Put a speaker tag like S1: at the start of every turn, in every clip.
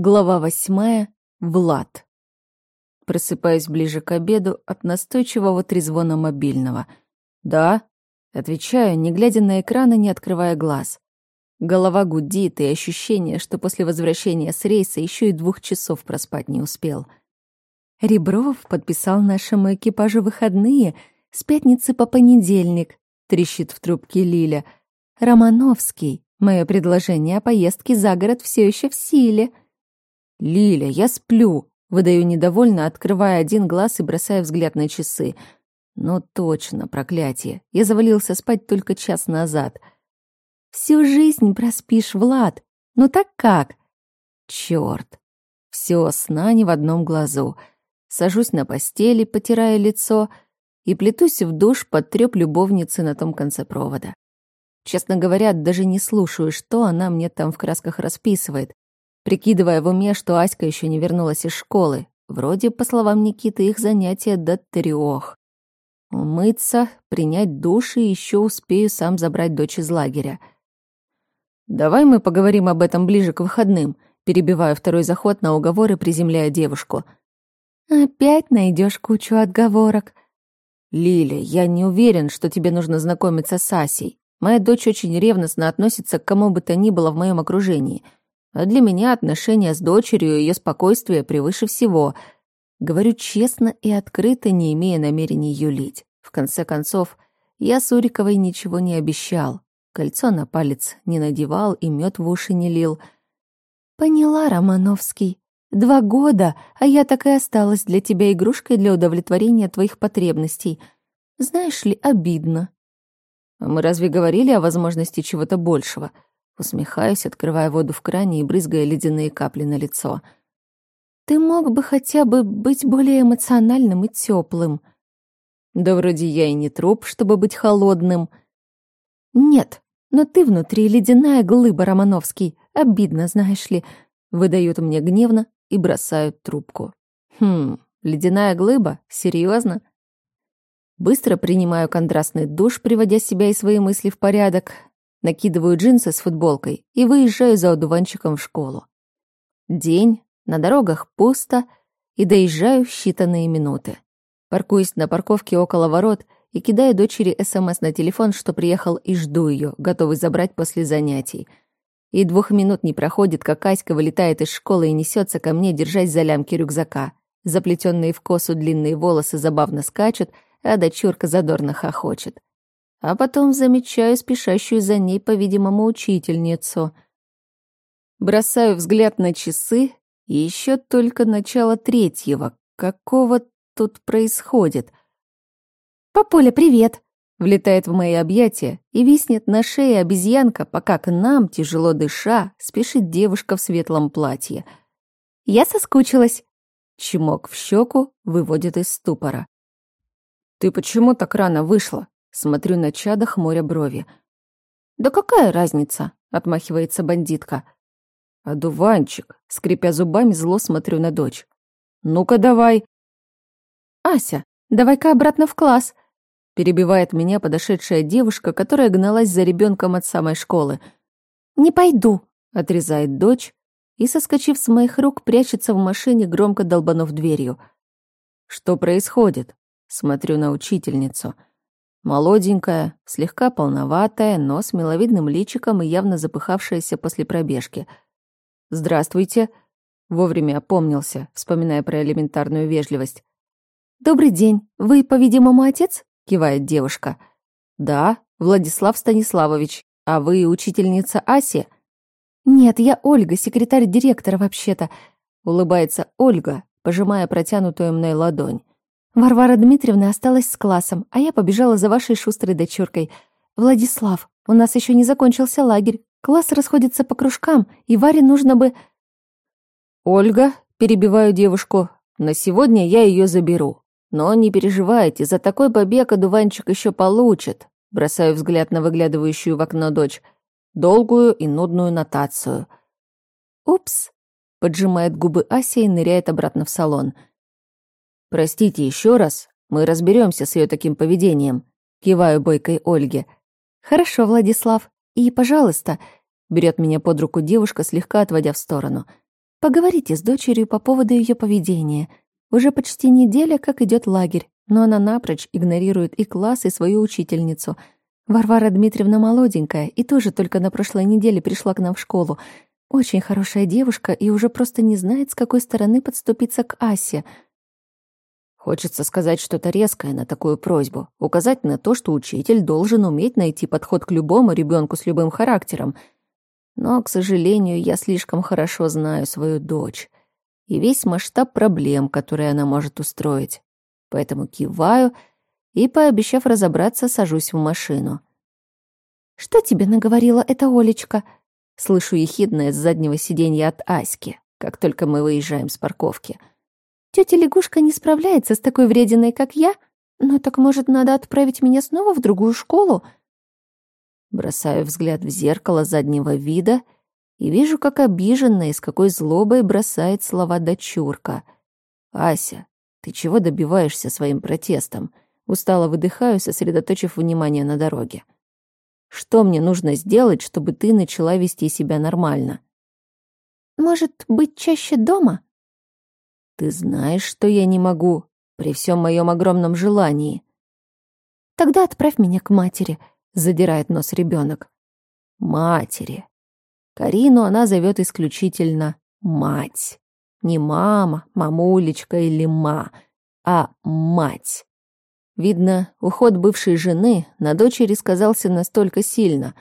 S1: Глава восьмая. Влад. Просыпаюсь ближе к обеду от настойчивого трезвона мобильного. «Да?» — отвечаю, не глядя на экран и не открывая глаз. Голова гудит, и ощущение, что после возвращения с рейса еще и двух часов проспать не успел. Ребров подписал нашему экипажу выходные с пятницы по понедельник, трещит в трубке Лиля. Романовский, мое предложение о поездке за город все еще в силе — «Лиля, я сплю!» — выдаю недовольно, открывая один глаз и бросая взгляд на часы. «Ну точно, проклятие! Я завалился спать только час назад». «Всю жизнь проспишь, Влад! Ну так как?» «Чёрт! Всё, сна не в одном глазу. Сажусь на постели, потирая лицо, и плетусь в душ под трёп любовницы на том конце провода. Честно говоря, даже не слушаю, что она мне там в красках расписывает прикидывая в уме, что Аська еще не вернулась из школы. Вроде, по словам Никиты, их занятия до трех. Умыться, принять душ и еще успею сам забрать дочь из лагеря. «Давай мы поговорим об этом ближе к выходным», перебиваю второй заход на уговоры, приземляя девушку. «Опять найдешь кучу отговорок». «Лиля, я не уверен, что тебе нужно знакомиться с Асей. Моя дочь очень ревностно относится к кому бы то ни было в моем окружении. А для меня отношения с дочерью и ее спокойствие превыше всего. Говорю честно и открыто, не имея намерений юлить. В конце концов, я Суриковой ничего не обещал. Кольцо на палец не надевал и мед в уши не лил. «Поняла, Романовский. Два года, а я так и осталась для тебя игрушкой для удовлетворения твоих потребностей. Знаешь ли, обидно». «А мы разве говорили о возможности чего-то большего?» Усмехаюсь, открывая воду в кране и брызгая ледяные капли на лицо. «Ты мог бы хотя бы быть более эмоциональным и теплым. «Да вроде я и не труп, чтобы быть холодным». «Нет, но ты внутри ледяная глыба, Романовский. Обидно, знаешь ли». Выдают мне гневно и бросают трубку. «Хм, ледяная глыба? Серьезно? Быстро принимаю контрастный душ, приводя себя и свои мысли в порядок, накидываю джинсы с футболкой и выезжаю за одуванчиком в школу. День, на дорогах пусто, и доезжаю в считанные минуты. Паркуюсь на парковке около ворот и кидаю дочери СМС на телефон, что приехал и жду ее, готовый забрать после занятий. И двух минут не проходит, как Аська вылетает из школы и несется ко мне, держась за лямки рюкзака. Заплетенные в косу длинные волосы забавно скачут, а дочурка задорно хохочет а потом замечаю спешащую за ней, по-видимому, учительницу. Бросаю взгляд на часы, и еще только начало третьего. Какого тут происходит? «Папуля, привет!» Влетает в мои объятия и виснет на шее обезьянка, пока к нам, тяжело дыша, спешит девушка в светлом платье. «Я соскучилась!» Чмок в щеку выводит из ступора. «Ты почему так рано вышла?» Смотрю на чада, хмуря брови. «Да какая разница?» — отмахивается бандитка. «Одуванчик», — скрипя зубами, зло смотрю на дочь. «Ну-ка давай». «Ася, давай-ка обратно в класс», — перебивает меня подошедшая девушка, которая гналась за ребенком от самой школы. «Не пойду», — отрезает дочь и, соскочив с моих рук, прячется в машине, громко долбанув дверью. «Что происходит?» — смотрю на учительницу — Молоденькая, слегка полноватая, но с миловидным личиком и явно запыхавшаяся после пробежки. «Здравствуйте», — вовремя опомнился, вспоминая про элементарную вежливость. «Добрый день. Вы, по-видимому, отец?» — кивает девушка. «Да, Владислав Станиславович. А вы учительница Аси?» «Нет, я Ольга, секретарь директора вообще-то», — улыбается Ольга, пожимая протянутую мной ладонь. Варвара Дмитриевна осталась с классом, а я побежала за вашей шустрой дочуркой. Владислав, у нас еще не закончился лагерь. Класс расходится по кружкам, и Варе нужно бы... Ольга, перебиваю девушку, на сегодня я ее заберу. Но не переживайте, за такой побег одуванчик еще получит. Бросаю взгляд на выглядывающую в окно дочь. Долгую и нудную нотацию. Упс, поджимает губы Ася и ныряет обратно в салон — «Простите еще раз, мы разберемся с ее таким поведением», — киваю бойкой Ольге. «Хорошо, Владислав. И, пожалуйста», — берет меня под руку девушка, слегка отводя в сторону. Поговорите с дочерью по поводу ее поведения. Уже почти неделя, как идет лагерь, но она напрочь игнорирует и класс, и свою учительницу. Варвара Дмитриевна молоденькая и тоже только на прошлой неделе пришла к нам в школу. Очень хорошая девушка и уже просто не знает, с какой стороны подступиться к Асе.
S2: Хочется сказать что-то резкое на такую просьбу, указать на то, что учитель должен уметь найти подход к любому ребенку с любым характером. Но, к сожалению, я слишком хорошо знаю свою дочь и весь масштаб проблем, которые она может устроить. Поэтому киваю и, пообещав разобраться, сажусь в машину.
S1: «Что тебе наговорила эта Олечка?» Слышу ехидное с заднего сиденья от Аськи, как только мы выезжаем с парковки. Тетя лягушка не справляется с такой врединой, как я? Ну так, может, надо отправить меня снова в другую школу?»
S2: Бросаю взгляд в зеркало заднего вида и вижу, как обиженно и с какой злобой бросает слова дочурка. «Ася, ты чего добиваешься своим протестом?» Устало выдыхаю, сосредоточив внимание на дороге. Что мне нужно сделать, чтобы ты начала вести себя нормально?
S1: Может, быть чаще дома?
S2: Ты знаешь, что я не могу, при всем моем огромном желании.
S1: Тогда отправь меня к матери, задирает нос ребенок.
S2: Матери. Карину она зовет исключительно мать. Не мама, мамулечка или ма, а мать. Видно, уход бывшей жены на дочери сказался настолько сильно,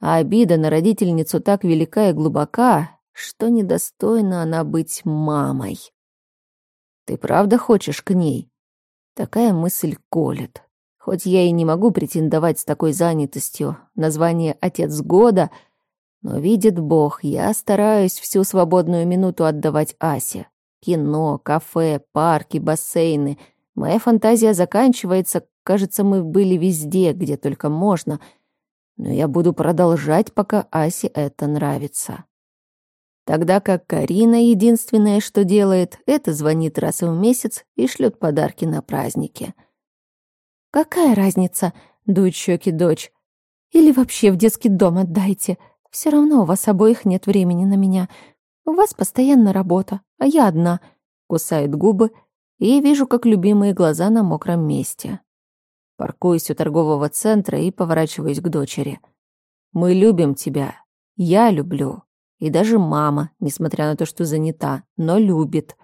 S2: а обида на родительницу так велика и глубока, что недостойна она быть мамой. Ты правда хочешь к ней? Такая мысль колет. Хоть я и не могу претендовать с такой занятостью на звание «Отец года», но видит Бог, я стараюсь всю свободную минуту отдавать Асе. Кино, кафе, парки, бассейны — Моя фантазия заканчивается, кажется, мы были везде, где только можно, но я буду продолжать, пока Асе это нравится. Тогда как Карина единственное, что делает, это звонит раз в месяц и шлет подарки на праздники.
S1: «Какая разница?» — дует щеки дочь. «Или вообще в детский дом отдайте. Все равно у вас обоих нет времени на меня. У вас постоянно работа, а я одна», — кусает губы и вижу, как любимые глаза на мокром месте. Паркуюсь у торгового центра и поворачиваюсь к дочери. «Мы любим тебя. Я люблю. И даже мама, несмотря на то, что занята, но любит».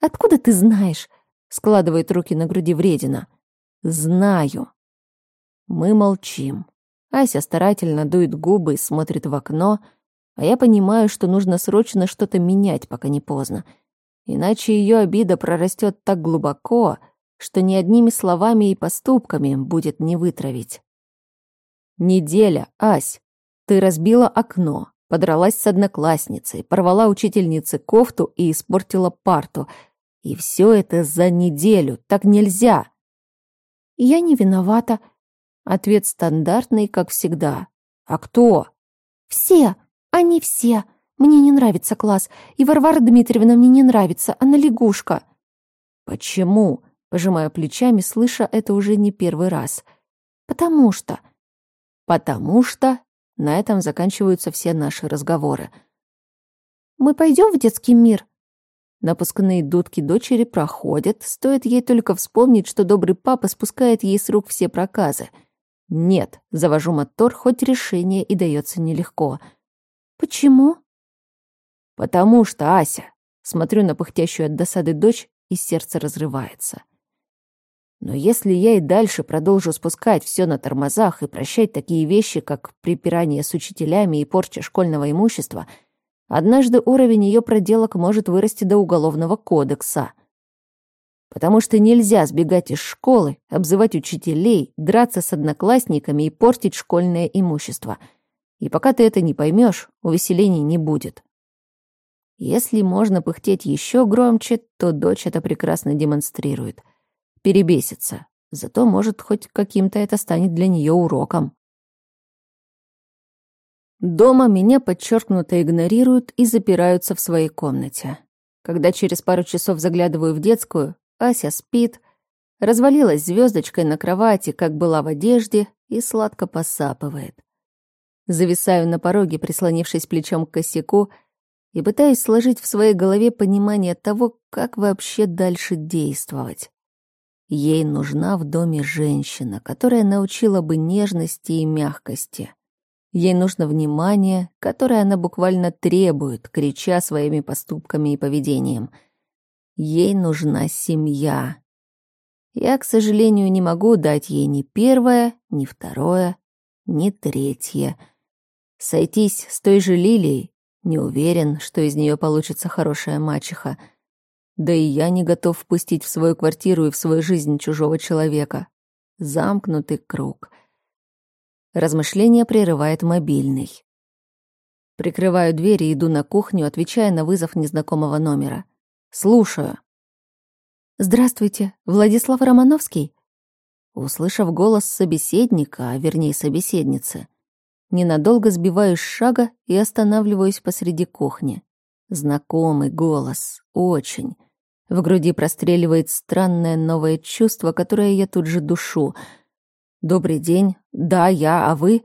S1: «Откуда ты знаешь?» — складывает руки на груди вредина. «Знаю». Мы молчим. Ася старательно дует губы и смотрит в окно, а я понимаю, что нужно срочно что-то менять, пока не поздно — Иначе ее обида прорастет так глубоко, что ни одними словами и поступками будет не вытравить. Неделя, Ась, ты разбила окно, подралась с одноклассницей, порвала учительнице кофту и испортила парту. И все это за неделю, так нельзя. Я не виновата. Ответ стандартный, как всегда. А кто? Все, они все. Мне не нравится класс, и Варвара Дмитриевна мне не нравится, она лягушка». «Почему?» — пожимая плечами, слыша это уже не первый раз. «Потому что...» «Потому что...» — на этом заканчиваются все наши разговоры. «Мы пойдем в детский мир?» Напускные дудки дочери проходят, стоит ей только вспомнить, что добрый папа спускает ей с рук все проказы. «Нет», — завожу мотор, хоть решение и дается нелегко. «Почему?» «Потому что, Ася...» Смотрю на пыхтящую от досады дочь, и сердце разрывается. Но если я и дальше продолжу спускать все на тормозах и прощать такие вещи, как припирание с учителями и порча школьного имущества, однажды уровень ее проделок может вырасти до уголовного кодекса. Потому что нельзя сбегать из школы, обзывать учителей, драться с одноклассниками и портить школьное имущество. И пока ты это не поймешь, увеселений не будет. Если можно пыхтеть еще громче, то дочь это прекрасно демонстрирует. Перебесится. Зато, может, хоть каким-то это станет для нее уроком. Дома меня подчеркнуто игнорируют и запираются в своей комнате. Когда через пару часов заглядываю в детскую, Ася спит, развалилась звездочкой на кровати, как была в одежде, и сладко посапывает. Зависаю на пороге, прислонившись плечом к косяку,
S2: и пытаюсь сложить в своей голове понимание того, как вообще дальше действовать. Ей нужна в доме женщина, которая научила бы нежности и мягкости. Ей нужно внимание, которое она буквально требует, крича своими поступками и поведением. Ей нужна семья. Я, к сожалению, не могу дать ей ни первое, ни второе, ни третье. Сойтись с той же Лилией не уверен, что из нее получится хорошая мачеха. Да и я не готов впустить в свою квартиру и в свою жизнь чужого человека. Замкнутый круг. Размышление прерывает мобильный. Прикрываю дверь и иду на кухню, отвечая на вызов незнакомого номера. Слушаю.
S1: «Здравствуйте, Владислав Романовский?»
S2: Услышав голос собеседника, а вернее собеседницы, ненадолго сбиваюсь шага и останавливаюсь посреди кухни. Знакомый голос, очень. В груди простреливает странное новое чувство, которое я тут же душу — «Добрый день. Да, я, а вы?»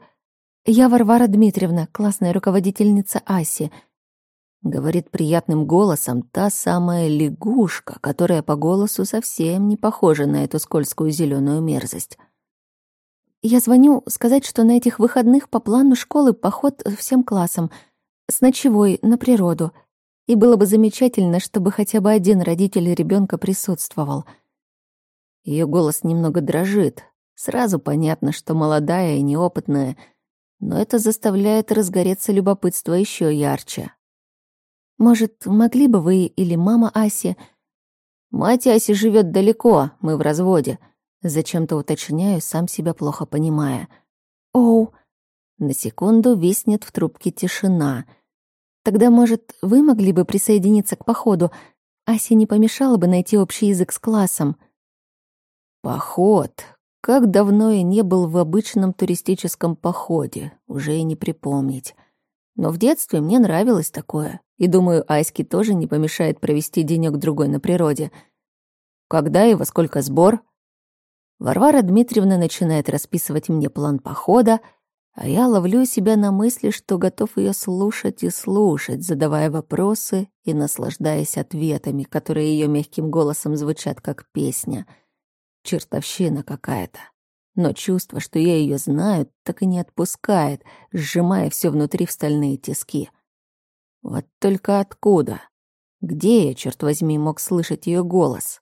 S1: «Я Варвара Дмитриевна, классная руководительница Аси», —
S2: говорит приятным голосом та самая лягушка, которая по голосу совсем не похожа на эту скользкую зеленую мерзость.
S1: «Я звоню сказать, что на этих выходных по плану школы поход всем классом, с ночевой, на природу, и было бы замечательно, чтобы хотя бы один родитель ребенка присутствовал».
S2: Ее голос немного дрожит, Сразу понятно, что молодая и неопытная, но это заставляет разгореться любопытство еще ярче.
S1: «Может, могли бы вы или мама Аси...»
S2: «Мать Аси живет далеко, мы в разводе», Зачем-то уточняю, сам себя плохо понимая.
S1: «Оу!»
S2: На секунду виснет в трубке тишина.
S1: «Тогда, может, вы могли бы присоединиться к походу? Асе не помешало бы найти общий язык с классом».
S2: «Поход. Как давно я не был в обычном туристическом походе, уже и не припомнить. Но в детстве мне нравилось такое, и, думаю, Аське тоже не помешает провести денёк-другой на природе. Когда и во сколько сбор? Варвара Дмитриевна начинает расписывать мне план похода, а я ловлю себя на мысли, что готов ее слушать и слушать, задавая вопросы и наслаждаясь ответами, которые ее мягким голосом звучат как песня — Чертовщина какая-то. Но чувство, что я ее знаю, так и не отпускает, сжимая все внутри в стальные тиски. Вот только откуда? Где я, черт возьми, мог слышать ее голос?